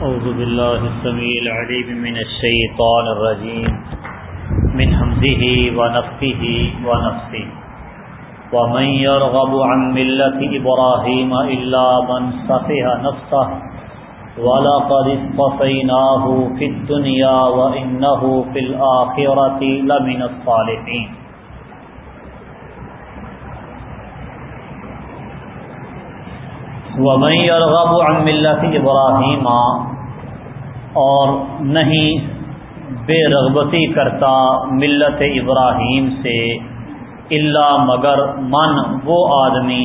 أعوذ بالله السميع العليم من الشيطان الرجيم. من حمده ونفخه ونفخه. ومن يرغب عن ملة إبراهيم إلا من سفه نفسه. ولقد اصطفيناه في الدنيا وإنه في الآخرة لمن الصالحين. ومن يرغب عن ملت ابراہیم اور نہیں بے رغبتی کرتا ملت ابراہیم سے اللہ مگر من وہ آدمی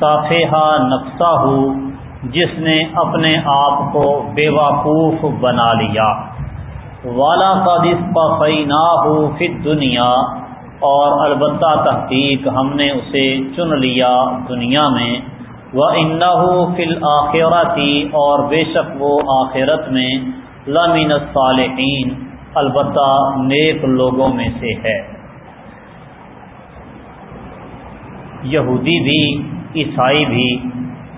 صافحہ نقصہ ہو جس نے اپنے آپ کو بے وقوف بنا لیا۔ والا کا دس پفئی نہ ہو پھر دنیا اور البتہ تحقیق ہم نے اسے چن لیا دنیا میں۔ وہ انہ فل آخرتی اور بے شک وہ آخرت میں لمین صالحین البتہ نیک لوگوں میں سے ہے۔ یہودی بھی، عیسائی بھی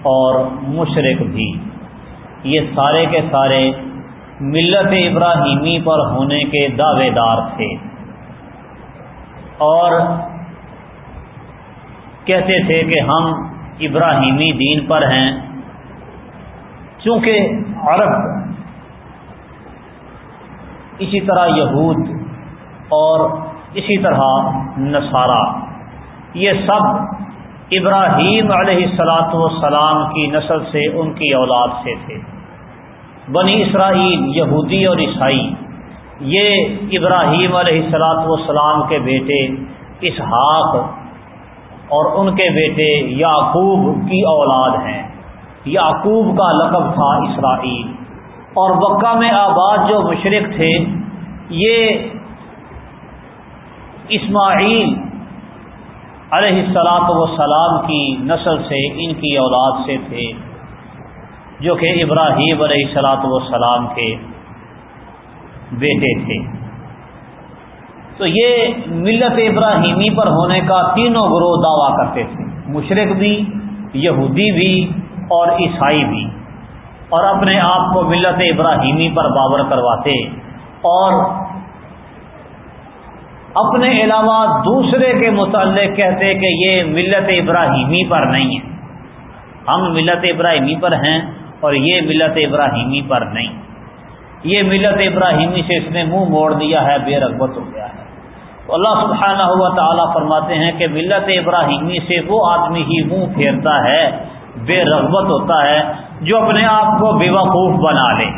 اور مشرق بھی۔ یہ سارے کے سارے ملت ابراہیمی پر ہونے کے دعوے دار تھے۔ اور کہتے تھے کہ ہم ابراہیمی دین پر ہیں۔ چونکہ عرب اسی طرح یہود اور اسی طرح نصارہ، یہ سب ابراہیم علیہ السلاۃ والسلام کی نسل سے ان کی اولاد سے تھے۔ بنی اسرائیل، یہودی اور عیسائی، یہ ابراہیم علیہ السلاۃ والسلام کے بیٹے اسحاق اور ان کے بیٹے یعقوب کی اولاد ہیں۔ یعقوب کا لقب تھا اسرائیل۔ اور بکہ میں آباد جو مشرق تھے، یہ اسماعیل علیہ السلاط وسلام کی نسل سے، ان کی اولاد سے تھے، جو کہ ابراہیم علیہ السلاط وسلام کے بیٹے تھے۔ تو یہ ملت ابراہیمی پر ہونے کا تینوں گروہ دعویٰ کرتے تھے۔ مشرق بھی، یہودی بھی اور عیسائی بھی۔ اور اپنے آپ کو ملت ابراہیمی پر بابر کرواتے اور اپنے علاوہ دوسرے کے متعلق کہتے کہ یہ ملت ابراہیمی پر نہیں ہے۔ ہم ملت ابراہیمی پر ہیں اور یہ ملت ابراہیمی پر نہیں۔ یہ ملت ابراہیمی سے اس نے منہ موڑ دیا ہے، بے رغبت ہو گیا ہے۔ تو اللہ سبحانہ ہوا تعالیٰ فرماتے ہیں کہ ملت ابراہیمی سے وہ آدمی ہی منہ پھیرتا ہے، بے رغبت ہوتا ہے، جو اپنے آپ کو بے وقوف بنا لے۔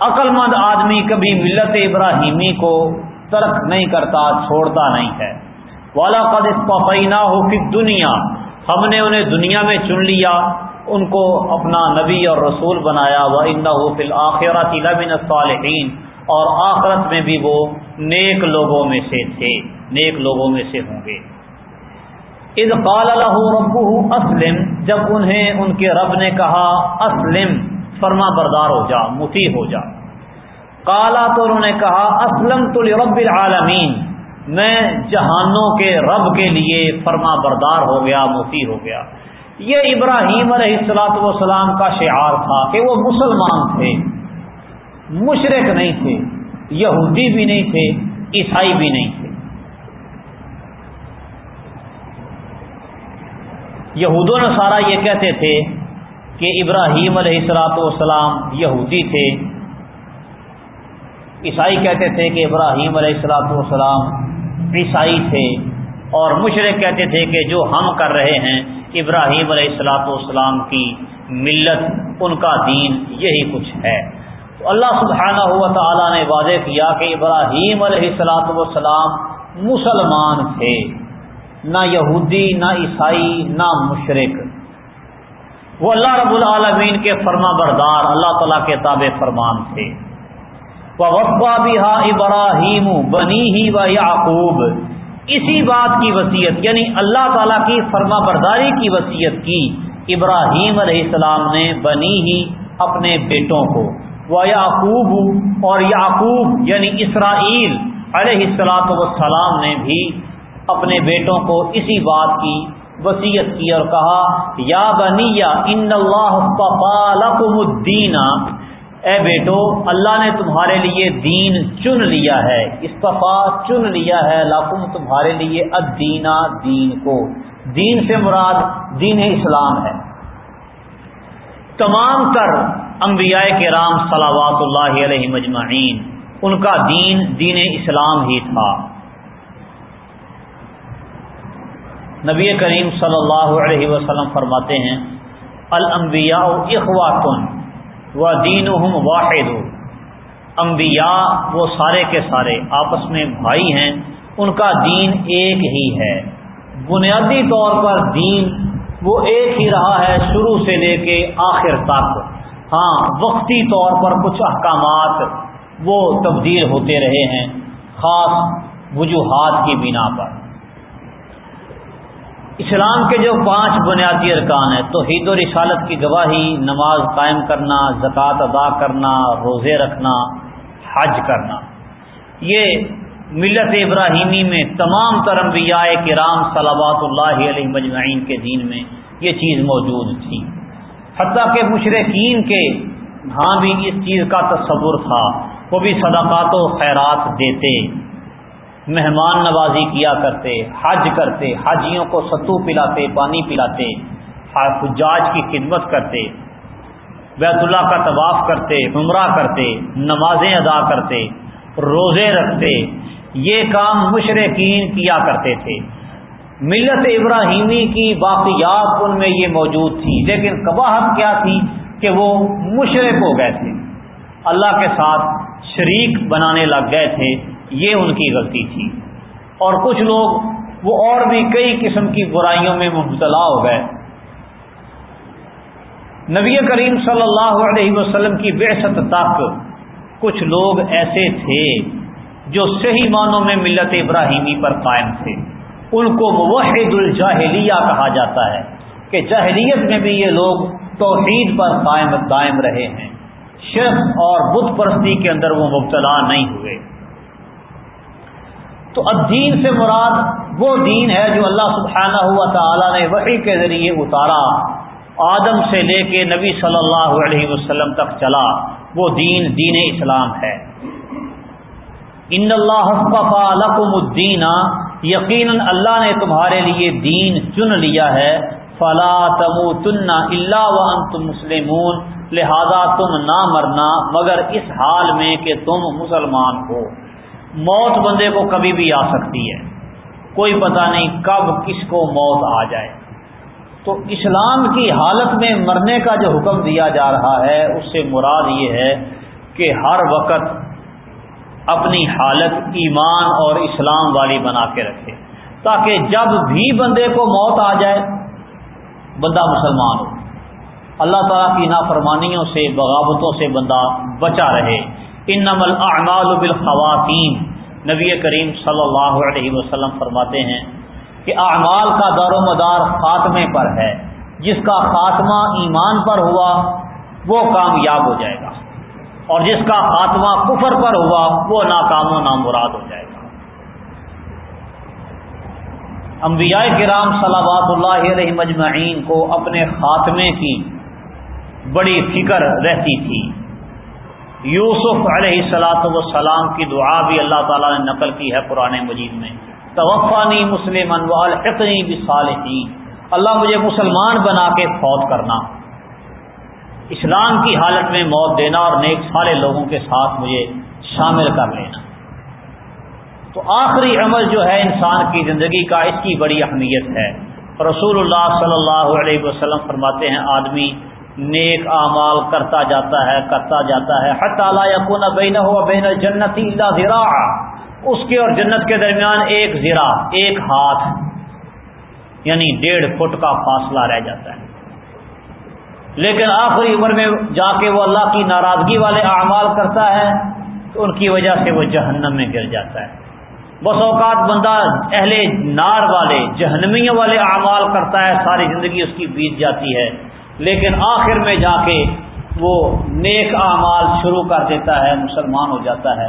عقل مند آدمی کبھی ملت ابراہیمی کو ترک نہیں کرتا، چھوڑتا نہیں ہے۔ والا قد پفینا ہو پھر دنیا ہم نے انہیں دنیا میں چن لیا، ان کو اپنا نبی اور رسول بنایا۔ وہ ان فل آخرات لمن صالحین اور آخرت میں بھی وہ نیک لوگوں میں سے تھے، نیک لوگوں میں سے ہوں گے۔ از قال له ربه اسلم، جب انہیں ان کے رب نے کہا، اسلم، فرما بردار ہو جا مفی ہو جا۔ کالا تو انہوں نے کہا اسلم تو رب العالمین، میں جہانوں کے رب کے لیے فرما بردار ہو گیا مفی ہو گیا۔ یہ ابراہیم علیہ السلاۃ والسلام کا شعار تھا کہ وہ مسلمان تھے مشرق نہیں تھے۔ یہودی بھی نہیں تھے، عیسائی بھی نہیں تھے۔ یہود و نصارہ یہ کہتے تھے کہ ابراہیم علیہ السلاۃ والسلام یہودی تھے۔ عیسائی کہتے تھے کہ ابراہیم علیہ السلاۃ والسلام عیسائی تھے۔ اور مشرق کہتے تھے کہ جو ہم کر رہے ہیں، ابراہیم علیہ السلاۃ والسلام کی ملت، ان کا دین یہی کچھ ہے۔ تو اللہ سبحانہ ہوا تعالیٰ نے واضح کیا کہ ابراہیم علیہ السلاۃ والسلام مسلمان تھے۔ نہ یہودی، نہ عیسائی، نہ مشرق وہ اللہ رب العالمین کے فرما بردار، اللہ تعالیٰ کے تابع فرمان تھے۔ وہ وقفہ بھی ہا ابراہیم بنی ہی و یعقوب اسی بات کی وصیت یعنی اللہ تعالیٰ کی فرما برداری کی وصیت کی۔ ابراہیم علیہ السلام نے بنی ہی اپنے بیٹوں کو وہ یعقوب اور یعقوب یعنی اسرائیل علیہ السلاط وسلام نے بھی اپنے بیٹوں کو اسی بات کی وسیعت کی اور کہا، یا بنیا ان اللہ الدین. اے بیٹو، اللہ نے تمہارے لیے دین چن لیا ہے استفا چن لیا ہے لاکم تمہارے لیے ادینا دین کو۔ دین سے مراد دین اسلام ہے۔ تمام تر انبیاء کے رام صلاوات اللہ علیہ مجمعین، ان کا دین دین اسلام ہی تھا۔ نبی کریم صلی اللہ علیہ وسلم فرماتے ہیں، الانبیاء اخواتن و دین واحد۔ انبیاء وہ سارے کے سارے آپس میں بھائی ہیں، ان کا دین ایک ہی ہے۔ بنیادی طور پر دین وہ ایک ہی رہا ہے شروع سے لے کے آخر تک۔ ہاں وقتی طور پر کچھ احکامات وہ تبدیل ہوتے رہے ہیں، خاص وجوہات کی بنا پر۔ اسلام کے جو پانچ بنیادی ارکان ہیں تو و رسالت کی گواہی، نماز قائم کرنا، زکوٰۃ ادا کرنا، روزے رکھنا، حج کرنا، یہ ملت ابراہیمی میں تمام تر انبیاء کرام صلوات اللہ علیہ مجمعین کے دین میں یہ چیز موجود تھی۔ حتیٰ کہ مشرقین کے ہاں بھی اس چیز کا تصور تھا، وہ بھی صدقات و خیرات دیتے، مہمان نوازی کیا کرتے، حج کرتے، حاجیوں کو ستو پلاتے، پانی پلاتے، حجاج کی خدمت کرتے، بیت اللہ کا طواف کرتے، عمرہ کرتے، نمازیں ادا کرتے، روزے رکھتے یہ کام مشرقین کیا کرتے تھے۔ ملت ابراہیمی کی باقیات ان میں یہ موجود تھی، لیکن قباحت کیا تھی کہ وہ مشرق ہو گئے تھے۔ اللہ کے ساتھ شریک بنانے لگ گئے تھے، یہ ان کی غلطی تھی۔ اور کچھ لوگ وہ اور بھی کئی قسم کی برائیوں میں مبتلا ہو گئے۔ نبی کریم صلی اللہ علیہ وسلم کی بے تک کچھ لوگ ایسے تھے۔ جو صحیح معنوں میں ملت ابراہیمی پر قائم تھے۔ ان کو موحد الجاہلیہ کہا جاتا ہے کہ جاہلیت میں بھی یہ لوگ توحید پر قائم دائم رہے ہیں۔ شرف اور بت پرستی کے اندر وہ مبتلا نہیں ہوئے۔ تو الدین سے مراد وہ دین ہے جو اللہ سبحانہ ہوا تعالیٰ نے وحی کے ذریعے اتارا۔ آدم سے لے کے نبی صلی اللہ علیہ وسلم تک چلا۔ وہ دین دین اسلام ہے۔ ان اللہ لکم الدین یقیناً اللہ نے تمہارے لیے دین چن لیا ہے۔ فلا تم تن اللہ و تم مسلمون. لہذا تم نہ مرنا مگر اس حال میں کہ تم مسلمان ہو۔ موت بندے کو کبھی بھی آ سکتی ہے۔ کوئی پتہ نہیں کب کس کو موت آ جائے۔ تو اسلام کی حالت میں مرنے کا جو حکم دیا جا رہا ہے، اس سے مراد یہ ہے کہ ہر وقت اپنی حالت ایمان اور اسلام والی بنا کے رکھے تاکہ جب بھی بندے کو موت آ جائے، بندہ مسلمان ہو۔ اللہ تعالیٰ کی نافرمانیوں سے، بغاوتوں سے بندہ بچا رہے۔ ان نمل اعمال بالخواتین۔ نبی کریم صلی اللہ علیہ وسلم فرماتے ہیں کہ اعمال کا دار و مدار خاتمے پر ہے۔ جس کا خاتمہ ایمان پر ہوا، وہ کامیاب ہو جائے گا۔ اور جس کا خاتمہ کفر پر ہوا، وہ ناکام و نامراد ہو جائے گا۔ انبیاء کرام صلوات اللہ علیہ مجمعین کو اپنے خاتمے کی بڑی فکر رہتی تھی۔ یوسف علیہ سلاۃ وسلام کی دعا بھی اللہ تعالیٰ نے نقل کی ہے پرانے مجید میں۔ توفانی مسلم والحقنی بصالحین۔ اللہ مجھے مسلمان بنا کے فوت کرنا۔ اسلام کی حالت میں موت دینا اور نیک سارے لوگوں کے ساتھ مجھے شامل کر لینا۔ تو آخری عمل جو ہے انسان کی زندگی کا اس کی بڑی اہمیت ہے۔ رسول اللہ صلی اللہ علیہ وسلم فرماتے ہیں، آدمی نیک اعمال کرتا جاتا ہے، کرتا جاتا ہے۔ حت یقون بین ہو بین جنتی زرا اس کے اور جنت کے درمیان ایک زرا ایک ہاتھ یعنی ڈیڑھ فٹ کا فاصلہ رہ جاتا ہے۔ لیکن آخری عمر میں جا کے وہ اللہ کی ناراضگی والے اعمال کرتا ہے، تو ان کی وجہ سے وہ جہنم میں گر جاتا ہے۔ بس اوقات بندہ اہل نار والے، جہنمیوں والے اعمال کرتا ہے، ساری زندگی اس کی بیت جاتی ہے۔ لیکن آخر میں جا کے وہ نیک اعمال شروع کر دیتا ہے، مسلمان ہو جاتا ہے،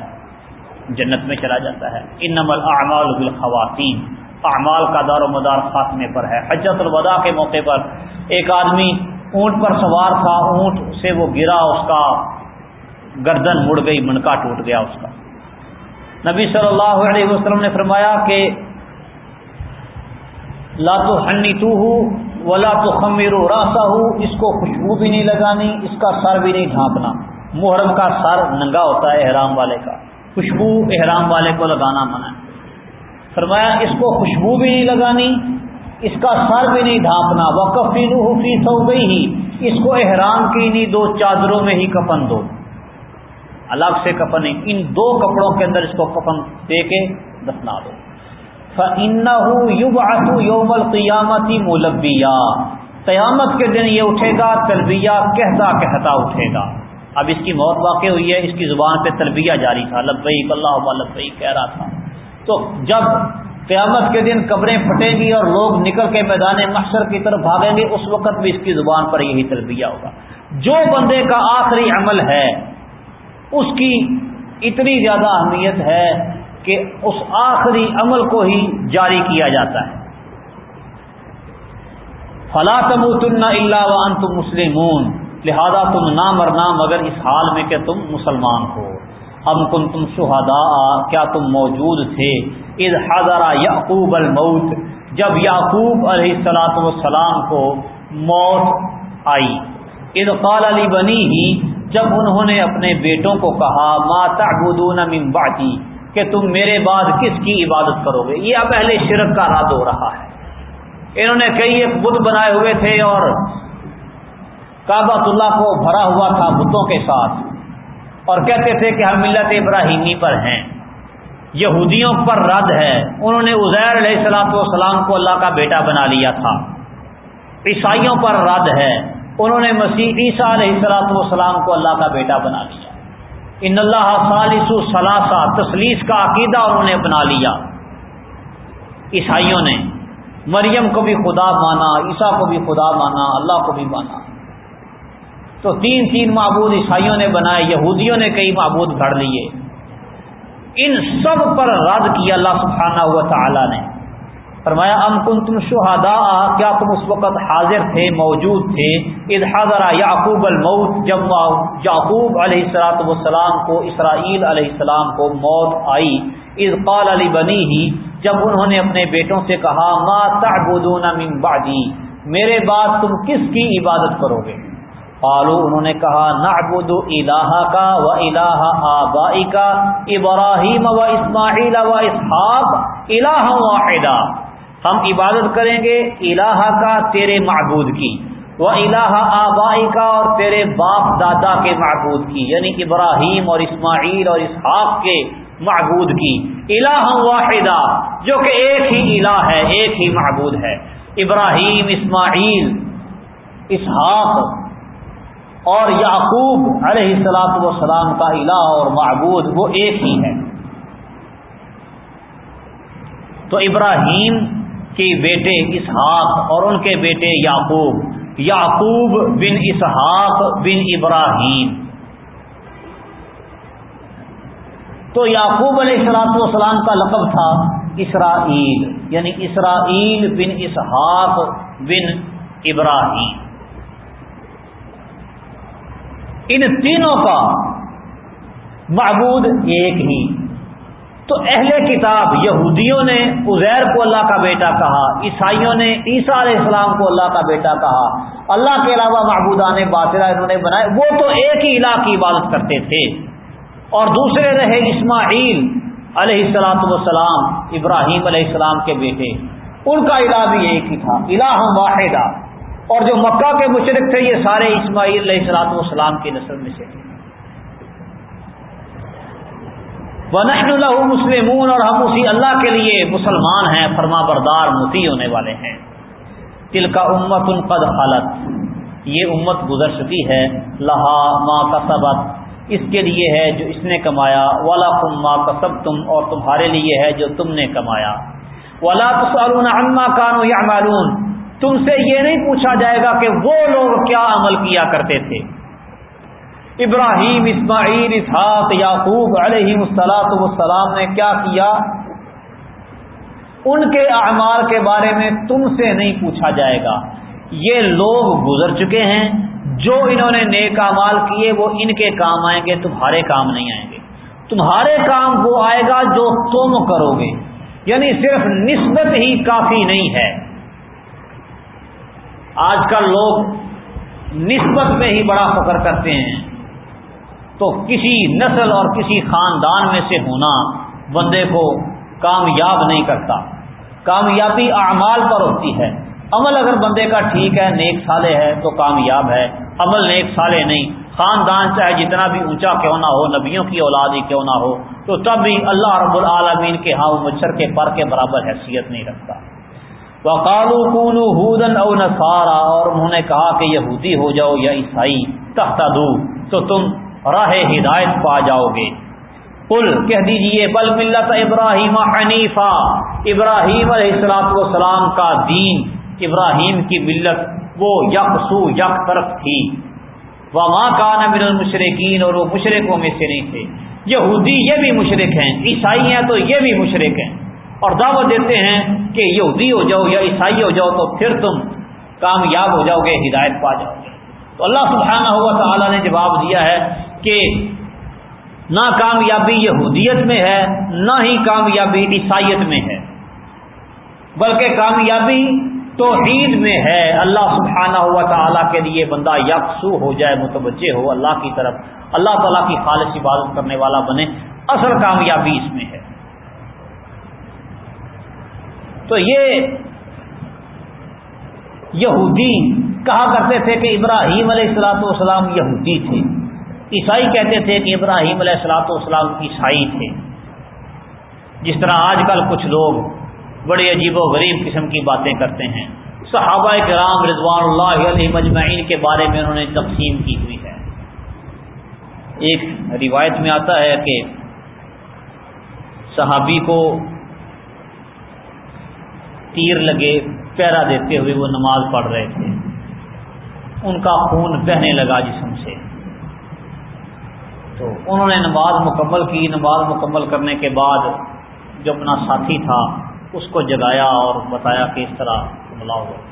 جنت میں چلا جاتا ہے۔ ان نمل اعمال بالخواتین۔ اعمال کا دار و مدار خاتمے پر ہے۔ حجت الوداع کے موقع پر ایک آدمی اونٹ پر سوار تھا، اونٹ سے وہ گرا، اس کا گردن مڑ گئی، منکا ٹوٹ گیا اس کا۔ نبی صلی اللہ علیہ وسلم نے فرمایا کہ لا تو ہنی تو ہوں ولا تو خمیر و راسا ہوں اس کو خوشبو بھی نہیں لگانی، اس کا سر بھی نہیں ڈھانپنا۔ محرم کا سر ننگا ہوتا ہے احرام والے کا۔ خوشبو احرام والے کو لگانا منع۔ فرمایا، اس کو خوشبو بھی نہیں لگانی اس کا سر بھی نہیں ڈھانپنا۔ وقفی فی سو گئی ہی اس کو احرام کی نہیں دو چادروں میں ہی کفن دو۔ الگ سے کفن ان دو کپڑوں کے اندر اس کو کفن دے کے دفنا دو۔ یوم القیامتی مولبیا قیامت کے دن یہ اٹھے گا، تلبیہ کہتا کہتا اٹھے گا۔ اب اس کی موت واقع ہوئی ہے، اس کی زبان پہ تلبیہ جاری تھا۔ لبئی اللہ لبئی کہہ رہا تھا۔ تو جب قیامت کے دن قبریں پھٹیں گی اور لوگ نکل کے میدان محشر کی طرف بھاگیں گے، اس وقت بھی اس کی زبان پر یہی تلبیہ ہوگا۔ جو بندے کا آخری عمل ہے، اس کی اتنی زیادہ اہمیت ہے کہ اس آخری عمل کو ہی جاری کیا جاتا ہے۔ فلا تم اللہ وان تم مسلمون۔ لہذا تم نہ مرنا مگر اس حال میں کہ تم مسلمان ہو۔ ہم کن تم شہدا کیا تم موجود تھے؟ اد حضرا یعقوب الموت، جب یعقوب علیہ السلاۃ والسلام کو موت آئی۔ اد قال علی بنی ہی جب انہوں نے اپنے بیٹوں کو کہا، ما تعبدون من بعدی کہ تم میرے بعد کس کی عبادت کرو گے؟ یہ اب اہل شرک کا رد ہو رہا ہے۔ انہوں نے کئی ایک بدھ بنائے ہوئے تھے اور کعبۃ اللہ کو بھرا ہوا تھا بتوں کے ساتھ۔ اور کہتے تھے کہ ہم ملت ابراہیمی پر ہیں۔ یہودیوں پر رد ہے۔ انہوں نے عزیر علیہ السلاۃ والسلام کو اللہ کا بیٹا بنا لیا تھا۔ عیسائیوں پر رد ہے۔ انہوں نے مسیح عیسیٰ علیہ السلاۃ والسلام کو اللہ کا بیٹا بنا لیا۔ ان اللہ خالص ثلاثہ تسلیس کا عقیدہ انہوں نے اپنا لیا۔ عیسائیوں نے مریم کو بھی خدا مانا، عیسیٰ کو بھی خدا مانا، اللہ کو بھی مانا۔ تو تین تین معبود عیسائیوں نے بنائے، یہودیوں نے کئی معبود گھڑ لیے۔ ان سب پر رد کیا اللہ سبحانہ ہوا تعالی نے۔ فرمایا، ام کن تم شہادا کیا تم اس وقت حاضر تھے، موجود تھے؟ حضر یعقوب الموت، جب یعقوب علیہ السلاۃ والسلام کو، اسرائیل علیہ السلام کو موت آئی۔ از قال علی بنی ہی جب انہوں نے اپنے بیٹوں سے کہا، ما تعبدون من بعدی، میرے بعد تم کس کی عبادت کرو گے؟ قالو انہوں نے کہا، نعبد الہ کا و الہ آبائی کا ابراہیم و اسماعیل و اسحاق الہ واحدہ ہم عبادت کریں گے الہ کا تیرے معبود کی وہ الہ آبائی کا اور تیرے باپ دادا کے معبود کی یعنی ابراہیم اور اسماعیل اور اسحاق کے معبود کی۔ الہ واحدہ جو کہ ایک ہی الہ ہے، ایک ہی معبود ہے۔ ابراہیم، اسماعیل، اسحاق اور یعقوب علیہ السلاط وسلام کا الہ اور معبود وہ ایک ہی ہے۔ تو ابراہیم کے بیٹے اسحاق اور ان کے بیٹے یعقوب یعقوب بن اسحاق بن ابراہیم۔ تو یعقوب علیہ السلاط والسلام کا لقب تھا اسرائیل یعنی اسرائیل بن اسحاق بن ابراہیم۔ ان تینوں کا معبود ایک ہی۔ تو اہل کتاب یہودیوں نے عزیر کو اللہ کا بیٹا کہا، عیسائیوں نے عیسیٰ علیہ السلام کو اللہ کا بیٹا کہا۔ اللہ کے علاوہ معبودان باطلا انہوں نے بنائے، وہ تو ایک ہی الہ کی عبادت کرتے تھے۔ اور دوسرے رہے اسماعیل علیہ السلاۃ والسلام ابراہیم علیہ السلام کے بیٹے۔ ان کا الہ بھی ایک ہی تھا، الہ واحدہ۔ اور جو مکہ کے مشرق تھے، یہ سارے اسماعیل علیہ السلاط والسلام کی نسل میں سے۔ ونحن اللہ مسلمون اور ہم اسی اللہ کے لیے مسلمان ہیں، فرما بردار متی ہونے والے ہیں۔ تل کا امت ان قد حالت یہ امت گزر چکی ہے۔ لہا ماں کا سبق اس کے لیے ہے جو اس نے کمایا۔ والا کم ماں کا سب تم اور تمہارے لیے ہے جو تم نے کمایا۔ ولا تو عما کانو یا تم سے یہ نہیں پوچھا جائے گا کہ وہ لوگ کیا عمل کیا کرتے تھے۔ ابراہیم، اسماعیل، اسحاق، یعقوب علیہ السلاط والسلام نے کیا کیا؟ ان کے اعمال کے بارے میں تم سے نہیں پوچھا جائے گا۔ یہ لوگ گزر چکے ہیں۔ جو انہوں نے نیک اعمال کیے، وہ ان کے کام آئیں گے، تمہارے کام نہیں آئیں گے۔ تمہارے کام وہ آئے گا جو تم کرو گے۔ یعنی صرف نسبت ہی کافی نہیں ہے۔ آج کل لوگ نسبت میں ہی بڑا فخر کرتے ہیں۔ تو کسی نسل اور کسی خاندان میں سے ہونا بندے کو کامیاب نہیں کرتا۔ کامیابی اعمال پر ہوتی ہے۔ عمل اگر بندے کا ٹھیک ہے، نیک سالے ہے تو کامیاب ہے۔ عمل نیک سالے نہیں۔ خاندان چاہے جتنا بھی اونچا کیوں نہ ہو، نبیوں کی اولاد ہی کیوں نہ ہو، تو تب بھی اللہ رب العالمین کے ہاں مچھر کے پر کے برابر حیثیت نہیں رکھتا۔ وہ کالو ہودن او نسارا اور انہوں نے کہا کہ یہودی ہو جاؤ یا عیسائی تخت دو، تو تم راہ ہدایت پا جاؤ گے۔ کل کہہ دیجیے بل ملت ابراہیم حنیفہ ابراہیم علیہ السلاط والسلام کا دین، ابراہیم کی ملت وہ یکسو یک طرف تھی۔ وہ ماں من المشرقین اور وہ مشرقوں میں سے نہیں تھے۔ یہودی یہ بھی مشرق ہیں، عیسائی ہیں تو یہ بھی مشرق ہیں۔ اور دعوت دیتے ہیں کہ یہودی ہو جاؤ یا عیسائی ہو جاؤ تو پھر تم کامیاب ہو جاؤ گے، ہدایت پا جاؤ گے۔ تو اللہ سبحانہ ہوا تعالیٰ نے جواب دیا ہے کہ نہ کامیابی یہودیت میں ہے، نہ ہی کامیابی عیسائیت میں ہے۔ بلکہ کامیابی توحید میں ہے۔ اللہ سبحانہ ہوا تعالیٰ کے لیے بندہ یکسو ہو جائے، متوجہ ہو، اللہ کی طرف، اللہ تعالیٰ کی خالص عبادت کرنے والا بنے۔ اصل کامیابی اس میں ہے۔ تو یہ یہودی کہا کرتے تھے کہ ابراہیم علیہ السلاۃ والسلام یہودی تھے۔ عیسائی کہتے تھے کہ ابراہیم علیہ السلاۃ والسلام عیسائی تھے۔ جس طرح آج کل کچھ لوگ بڑے عجیب و غریب قسم کی باتیں کرتے ہیں۔ صحابہ کرام رضوان اللہ علیہ مجمعین کے بارے میں انہوں نے تقسیم کی ہوئی ہے۔ ایک روایت میں آتا ہے کہ صحابی کو تیر لگے پیرا دیتے ہوئے وہ نماز پڑھ رہے تھے۔ ان کا خون بہنے لگا جسم سے۔ تو انہوں نے نماز مکمل کی۔ نماز مکمل کرنے کے بعد جو اپنا ساتھی تھا، اس کو جگایا اور بتایا کہ اس طرح حملہ ہوا۔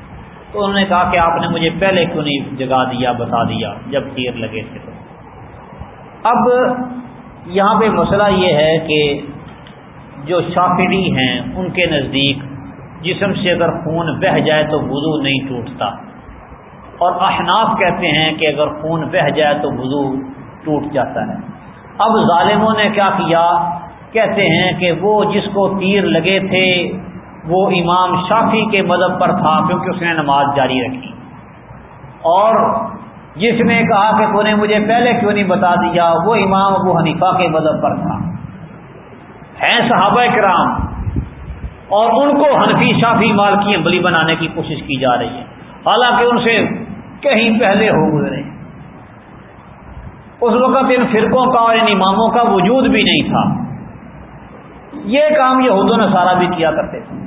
تو انہوں نے کہا کہ آپ نے مجھے پہلے کیوں نہیں جگا دیا، بتا دیا جب تیر لگے تھے۔ تو اب یہاں پہ مسئلہ یہ ہے کہ جو شافری ہیں، ان کے نزدیک جسم سے اگر خون بہہ جائے تو وضو نہیں ٹوٹتا۔ اور احناف کہتے ہیں کہ اگر خون بہہ جائے تو وضو ٹوٹ جاتا ہے۔ اب ظالموں نے کیا کیا؟ کہتے ہیں کہ وہ جس کو تیر لگے تھے، وہ امام شافی کے مذہب پر تھا، کیونکہ اس نے نماز جاری رکھی۔ اور جس نے کہا کہ تو نے مجھے پہلے کیوں نہیں بتا دیا؟ وہ امام ابو حنیفہ کے مذہب پر تھا۔ ہیں صحابہ کرام اور ان کو حنفی شافی مال کی امبلی بنانے کی کوشش کی جا رہی ہے۔ حالانکہ ان سے کہیں پہلے ہو گزرے۔ اس وقت ان فرقوں کا اور ان اماموں کا وجود بھی نہیں تھا۔ یہ کام یہ و نصارہ بھی کیا کرتے تھے۔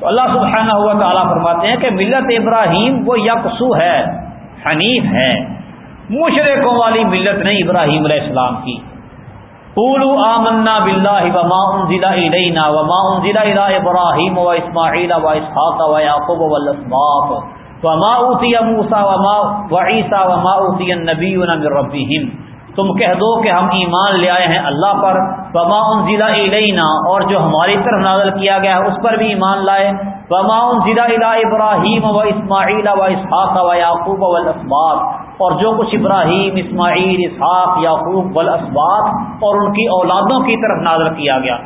تو اللہ سبحانہ ہوا تعالیٰ فرماتے ہیں کہ ملت ابراہیم وہ یکسو ہے، حنیف ہے۔ مشرقوں والی ملت نہیں ابراہیم علیہ السلام کی۔ پولو آمنا بلّہ وما ضلع علینا وما ضلع الا ابراہیم و اسماعیل و اسحاق وما اوتی موسا وما و عیسیٰ وما اوتی النبی من ربهم. تم کہہ دو کہ ہم ایمان لے آئے ہیں اللہ پر، وما ضلع علینا اور جو ہماری طرف نازل کیا گیا ہے، اس پر بھی ایمان لائے. وما ضلع الا ابراہیم و اسماعیل و اسحاق و یعقوب و اور جو کچھ ابراہیم، اسماعیل، اسحاق، یعقوب، والاسباط اور ان کی اولادوں کی طرف نازل کیا گیا،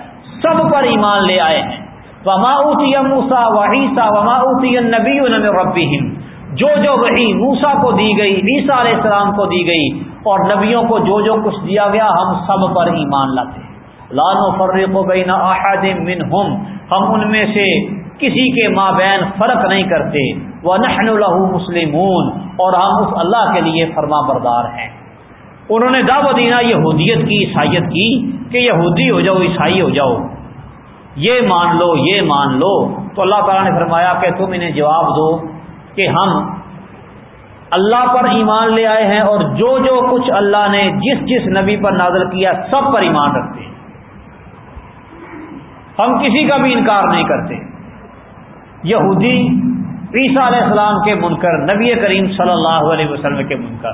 سب پر ایمان لے آئے ہیں۔ وما اوتی موسا و عیسیٰ وما اوتی النبی ربی جو جو وہی موسا کو دی گئی، عیسیٰ علیہ السلام کو دی گئی اور نبیوں کو جو جو کچھ دیا گیا، ہم سب پر ایمان لاتے لان و فرق و بین احد من ہم ان میں سے کسی کے مابین فرق نہیں کرتے۔ وہ نحن الح مسلمون۔ اور ہم اس اللہ کے لیے فرما بردار ہیں۔ انہوں نے دعوت دینا یہودیت کی، عیسائیت کی کہ یہودی ہو جاؤ، عیسائی ہو جاؤ۔ یہ مان لو، یہ مان لو۔ تو اللہ تعالیٰ نے فرمایا کہ تم انہیں جواب دو کہ ہم اللہ پر ایمان لے آئے ہیں اور جو جو کچھ اللہ نے جس جس نبی پر نازل کیا سب پر ایمان رکھتے ہیں۔ ہم کسی کا بھی انکار نہیں کرتے۔ یہودی عیسیٰ علیہ السلام کے منکر، نبی کریم صلی اللہ علیہ وسلم کے منکر۔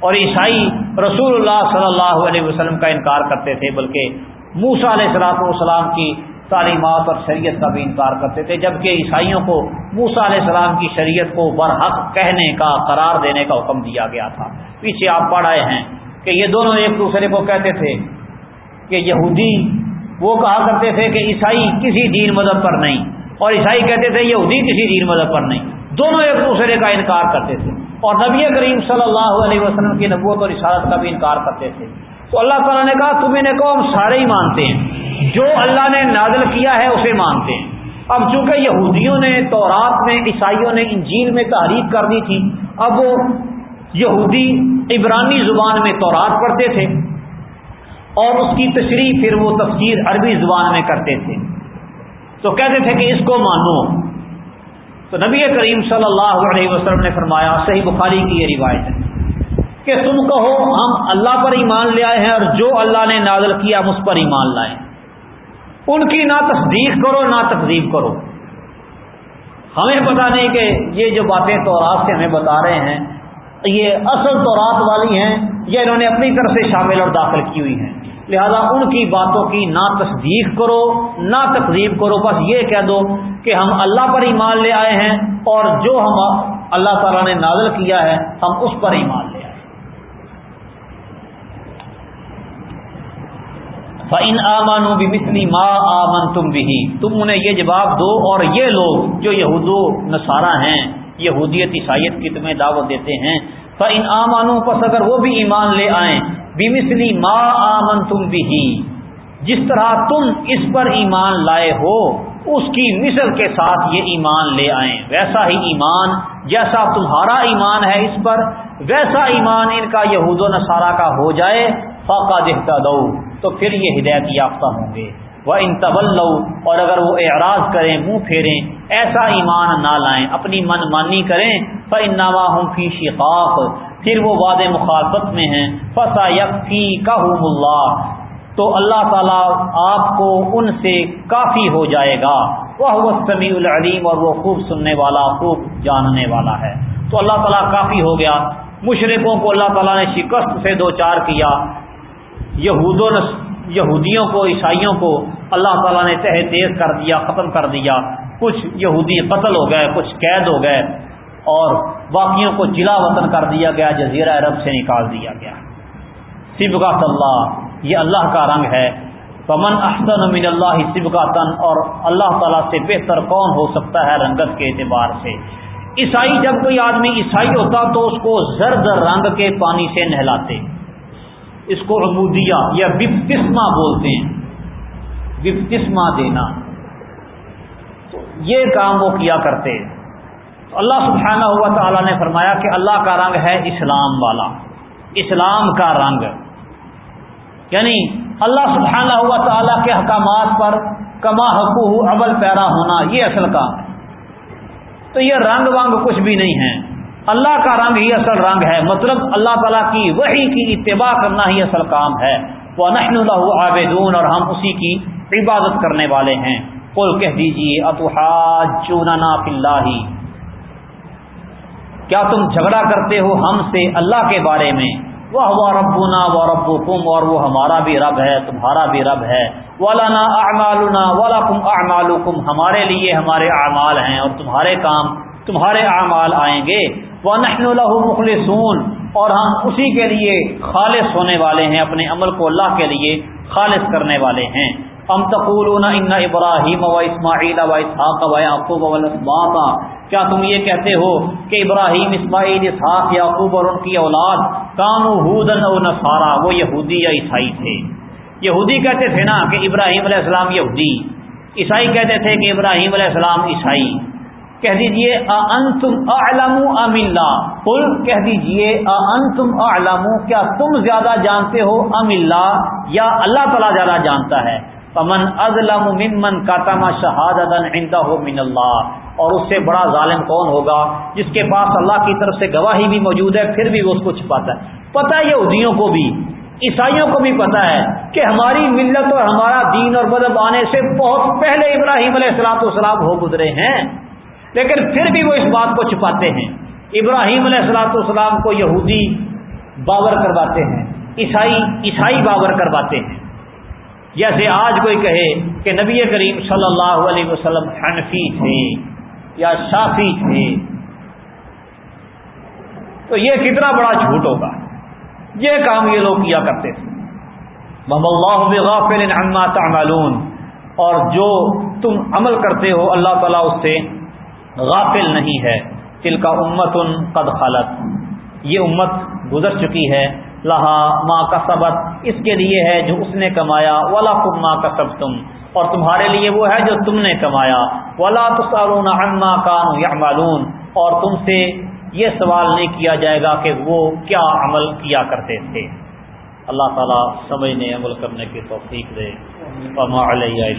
اور عیسائی رسول اللہ صلی اللہ علیہ وسلم کا انکار کرتے تھے، بلکہ موسا علیہ السلاط والسلام کی تعلیمات اور شریعت کا بھی انکار کرتے تھے، جبکہ عیسائیوں کو موسا علیہ السلام کی شریعت کو برحق کہنے کا، قرار دینے کا حکم دیا گیا تھا۔ پیچھے آپ پڑھ آئے ہیں کہ یہ دونوں ایک دوسرے کو کہتے تھے کہ یہودی، وہ کہا کرتے تھے کہ عیسائی کسی دین مذہب پر نہیں۔ اور عیسائی کہتے تھے یہودی کسی دین مذہب پر نہیں۔ دونوں ایک دوسرے کا انکار کرتے تھے۔ اور نبی کریم صلی اللہ علیہ وسلم کی نبوت اور اشارت کا بھی انکار کرتے تھے۔ تو اللہ تعالیٰ نے کہا تمہیں نے کہو، ہم سارے ہی مانتے ہیں۔ جو اللہ نے نازل کیا ہے، اسے مانتے ہیں۔ اب چونکہ یہودیوں نے، تورات میں، عیسائیوں نے انجیل میں تحریک کرنی تھی، اب وہ یہودی عبرانی زبان میں تورات پڑھتے تھے اور اس کی تشریح پھر وہ تفسیر عربی زبان میں کرتے تھے۔ تو کہتے تھے کہ اس کو مانو۔ تو نبی کریم صلی اللہ علیہ وسلم نے فرمایا، صحیح بخاری کی یہ روایت ہے کہ تم کہو، ہم اللہ پر ایمان لے آئے ہیں اور جو اللہ نے نازل کیا ہم اس پر ایمان لائیں ان کی نہ تصدیق کرو، نہ تقزیب کرو۔ ہمیں پتا نہیں کہ یہ جو باتیں تو سے ہمیں بتا رہے ہیں، یہ اصل تو رات والی ہیں یا انہوں نے اپنی طرف سے شامل اور داخل کی ہوئی ہیں۔ لہذا ان کی باتوں کی نہ تصدیق کرو، نہ تقریب کرو، بس یہ کہہ دو کہ ہم اللہ پر ایمان لے آئے ہیں اور جو ہم اللہ تعالیٰ نے نازل کیا ہے، ہم اس پر ایمان لے آئے فعن آمان بھی مسلی ماں آمن تم بھی تم انہیں یہ جواب دو اور یہ لوگ جو یہود و نصارہ ہیں، یہودیت عیسائیت کی تمہیں دعوت دیتے ہیں۔ ان آمانوں پس اگر وہ بھی ایمان لے آئیں بمثلی ما آمن تم بھی جس طرح تم اس پر ایمان لائے ہو، اس کی مثل کے ساتھ یہ ایمان لے آئیں۔ ویسا ہی ایمان، جیسا تمہارا ایمان ہے اس پر، ویسا ایمان ان کا یہود و نصارہ کا ہو جائے۔ فاقا دہتا دو تو پھر یہ ہدایت یافتہ ہوں گے۔ وہ ان طول اور اگر وہ اعراض کریں، منہ پھیریں، ایسا ایمان نہ لائیں، اپنی من مانی کریں فن ہوں فی شقاق۔ پھر وہ وعد مخالفت میں ہیں۔ فسا یکفی کا اللہ تو اللہ تعالیٰ آپ کو ان سے کافی ہو جائے گا۔ وہ سمیع العلیم اور وہ خوب سننے والا، خوب جاننے والا ہے۔ تو اللہ تعالیٰ کافی ہو گیا۔ مشرقوں کو اللہ تعالیٰ نے شکست سے دو چار کیا۔ یہود و یہودیوں کو، عیسائیوں کو اللہ تعالیٰ نے تہ تیز کر دیا، ختم کر دیا۔ کچھ یہودی قتل ہو گئے، کچھ قید ہو گئے۔ اور باقیوں کو جلا وطن کر دیا گیا، جزیرہ عرب سے نکال دیا گیا۔ سبقا اللہ، یہ اللہ کا رنگ ہے۔ پمن احسن من اللہ سبقا تن اور اللہ تعالیٰ سے بہتر کون ہو سکتا ہے رنگت کے اعتبار سے؟ عیسائی، جب کوئی آدمی عیسائی ہوتا تو اس کو زرد رنگ کے پانی سے نہلاتے۔ اس کو عبودیہ یا بپتسما بولتے ہیں۔ بپتسما دینا۔ تو یہ کام وہ کیا کرتے اللہ سبحانہ ہوا تعالیٰ نے فرمایا کہ اللہ کا رنگ ہے اسلام والا۔ اسلام کا رنگ۔ یعنی اللہ سبحانہ ہوا تعالیٰ کے حکامات پر کما حقوق عمل پیرا ہونا، یہ اصل کام ہے۔ تو یہ رنگ وانگ کچھ بھی نہیں ہے۔ اللہ کا رنگ ہی اصل رنگ ہے۔ مطلب اللہ تعالیٰ کی وہی کی اتباع کرنا ہی اصل کام ہے۔ وہ نحن اللہ عابدون اور ہم اسی کی عبادت کرنے والے ہیں۔ قل کہہ دیجیے اتحاجوننا فی اللہ کیا تم جھگڑا کرتے ہو ہم سے اللہ کے بارے میں؟ وہ ربنا و رب اور وہ ہمارا بھی رب ہے، تمہارا بھی رب ہے۔ ولانا اعمالنا ولکم اعمالکم ہمارے لیے ہمارے اعمال ہیں اور تمہارے کام، تمہارے اعمال آئیں گے۔ وہ نحن مخلصون، اور ہم اسی کے لیے خالص ہونے والے ہیں، اپنے عمل کو اللہ کے لیے خالص کرنے والے ہیں۔ ام تقولون ان ابراہیم و اسماعیل و اسحاق و یعقوب والاسباط کیا تم یہ کہتے ہو کہ ابراہیم، اسماعیل، اسحاق، یعقوب اور ان کی اولاد کانو ہودن و نصارا؟ وہ یہودی یا عیسائی تھے۔ یہودی کہتے تھے نا کہ ابراہیم علیہ السلام یہودی۔ عیسائی کہتے تھے کہ ابراہیم علیہ السلام عیسائی۔ کہہ دیجیے انتم اعلم ام اللہ؟ قل، کہہ دیجیے انتم اعلم؟ کیا تم زیادہ جانتے ہو ام اللہ یا اللہ تعالیٰ زیادہ جانتا ہے؟ فمن ازلم ممن کاتما شہادت عندہ من اللہ۔ اور اس سے بڑا ظالم کون ہوگا جس کے پاس اللہ کی طرف سے گواہی بھی موجود ہے، پھر بھی وہ اس کو چھپاتا ہے۔ پتہ ہے یہودیوں کو بھی، عیسائیوں کو بھی پتا ہے کہ ہماری ملت اور ہمارا دین اور مذہب آنے سے بہت پہلے ابراہیم علیہ السلاط والسلام ہو گزرے ہیں۔ لیکن پھر بھی وہ اس بات کو چھپاتے ہیں۔ ابراہیم علیہ السلاط والسلام کو یہودی باور کرواتے ہیں، عیسائی عیسائی باور کرواتے ہیں۔ جیسے آج کوئی کہے کہ نبی کریم صلی اللہ علیہ وسلم حنفی تھے یا شافی تھے، تو یہ کتنا بڑا جھوٹ ہوگا؟ یہ کام یہ لوگ کیا کرتے تھے؟ محمد اللہ عما تعملون۔ اور جو تم عمل کرتے ہو، اللہ تعالیٰ اس سے غافل نہیں ہے۔ تل کا امت ان قد خالت یہ امت گزر چکی ہے۔ لہا ماں کا سبق اس کے لیے ہے جو اس نے کمایا ولا خود ماں کا سب تم اور تمہارے لیے وہ ہے جو تم نے کمایا۔ ولا تسالون عما کانوا يعملون، اور تم سے یہ سوال نہیں کیا جائے گا کہ وہ کیا عمل کیا کرتے تھے۔ اللہ تعالیٰ سمجھنے عمل کرنے کی توفیق دے۔ علیہ